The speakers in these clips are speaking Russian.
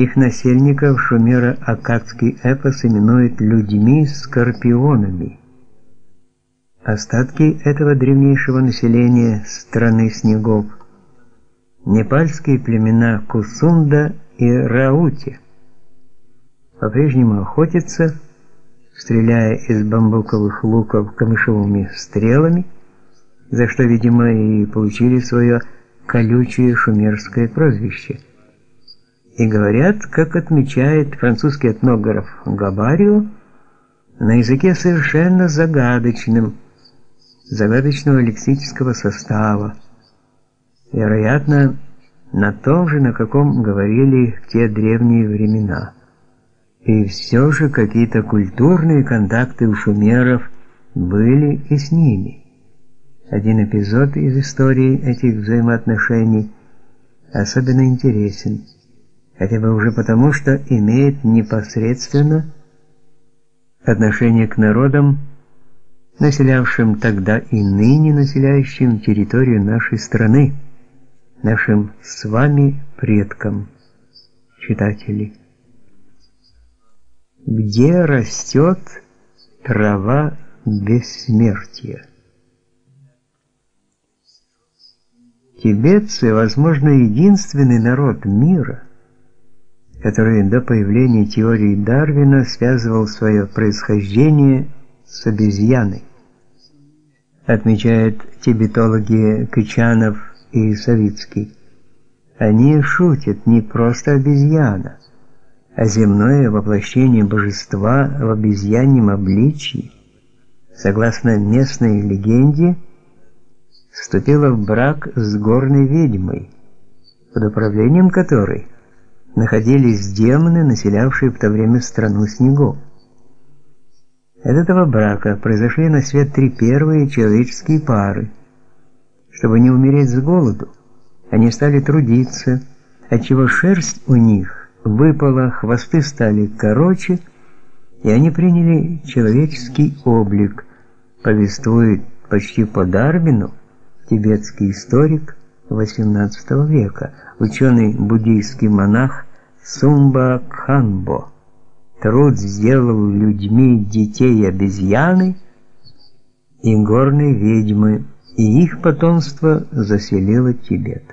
Их насельников шумеро-аккадский эпос именует людьми-скорпионами. Остатки этого древнейшего населения страны снегов – непальские племена Кусунда и Раути – по-прежнему охотятся, стреляя из бамбуковых луков камышовыми стрелами, за что, видимо, и получили свое колючее шумерское прозвище – и говорят, как отмечает французский этнограф Габарио, на языке совершенно загадочным, загадочного лексического состава, вероятно, на том же, на каком говорили в те древние времена. И все же какие-то культурные контакты у шумеров были и с ними. Один эпизод из истории этих взаимоотношений особенно интересен – хотя бы уже потому, что имеет непосредственно отношение к народам, населявшим тогда и ныне населяющим территорию нашей страны, нашим с вами предкам, читатели. Где растет трава бессмертия? Тибетцы, возможно, единственный народ мира – который до появления теории Дарвина связывал свое происхождение с обезьяной. Отмечают тибетологи Кычанов и Савицкий. Они шутят не просто обезьяна, а земное воплощение божества в обезьяньем обличии, согласно местной легенде, вступило в брак с горной ведьмой, под управлением которой – находились демоны, населявшие в то время страну снегов. От этого брака произошли на свет три первые человеческие пары. Чтобы не умереть с голоду, они стали трудиться, отчего шерсть у них выпала, хвосты стали короче, и они приняли человеческий облик, повествует почти по Дарвину тибетский историк XVIII века, ученый буддийский монах Сумба Кханбо. Труд сделал людьми детей обезьяны и горной ведьмы, и их потомство заселило Тибет.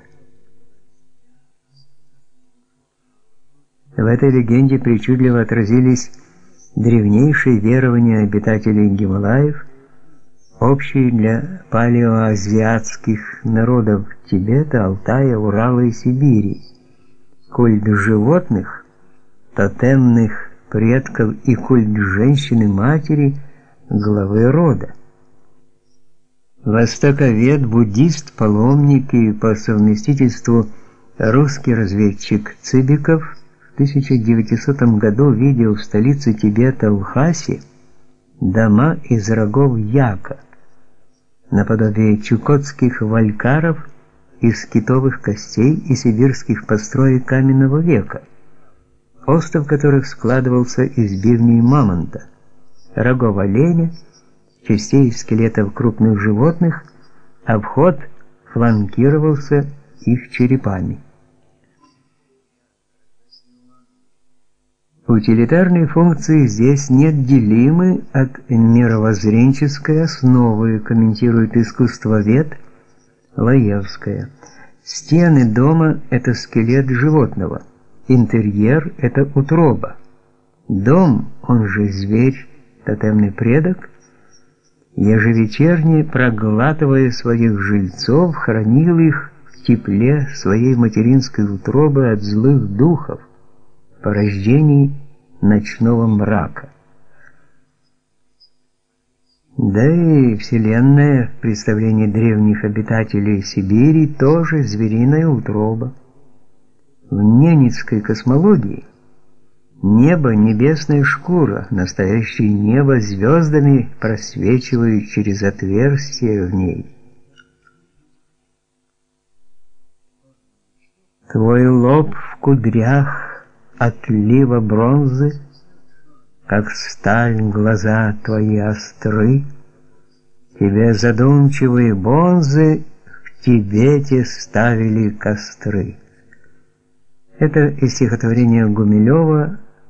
В этой легенде причудливо отразились древнейшие верования обитателей Гималаев, общие для палеоазиатских народов Тибета, Алтая, Урала и Сибири культ животных, тотемных предков и культ женщины-матери, главы рода. Востоковед, буддист, паломник и по совместительству русский разведчик Цыбиков в 1900 году видел в столице Тибета Лхасе дома из рогов яка, наподобие чукотских валькаров – из китовых костей и сибирских построек каменного века, остов которых складывался из бивней мамонта, рогов оленя, частей скелетов крупных животных, а вход фланкировался их черепами. Утилитарные функции здесь неотделимы от мировоззренческой основы, комментирует искусствовед Лаевская. Стены дома – это скелет животного, интерьер – это утроба. Дом, он же зверь, тотемный предок, ежевечерне проглатывая своих жильцов, хранил их в тепле своей материнской утробы от злых духов, порождений ночного мрака. Да и Вселенная в представлении древних обитателей Сибири тоже звериная утроба. В ненецкой космологии небо – небесная шкура, настоящее небо звездами просвечивает через отверстия в ней. Твой лоб в кудрях отлива бронзы – как сталь глаза твои остры, Тебе задумчивые бонзы в Тибете ставили костры. Это из стихотворения Гумилева